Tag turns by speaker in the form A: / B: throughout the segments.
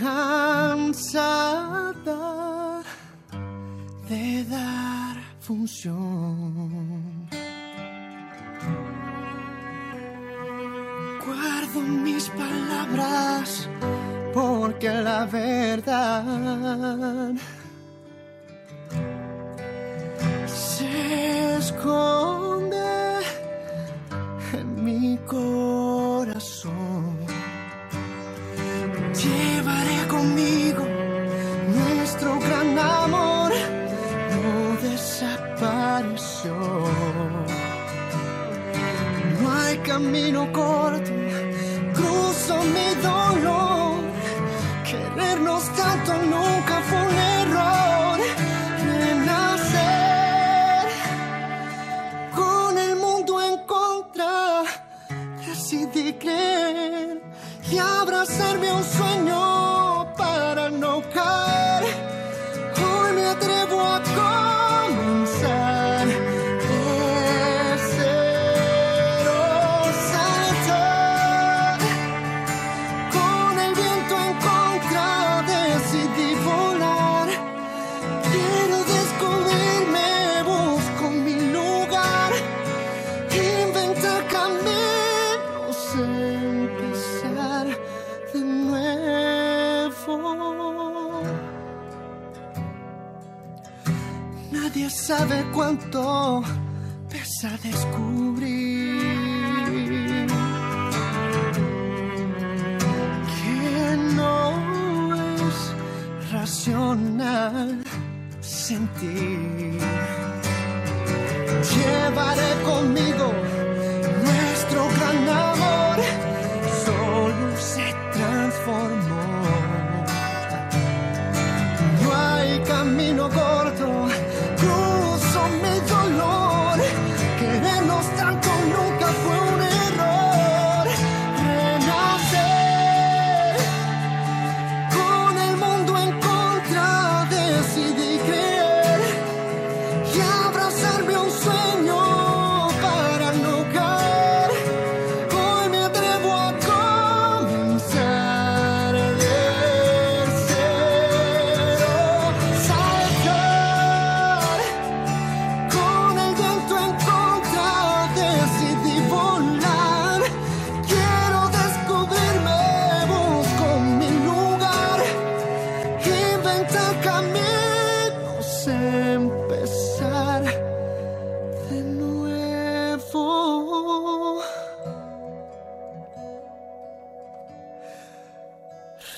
A: cansada de dar función. Guardo mis palabras porque la verdad se esconde. Llevaré conmigo nuestro gran amor, no desapareció. No hay camino corto, cruzo mi dolor, querernos tanto no. hacerme un sueño. Nadie sabe cuánto pesa descubrir que no es racional sentir.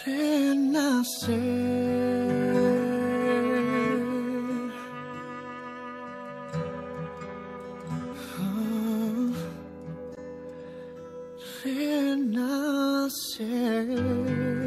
A: can I say? Oh, can I say?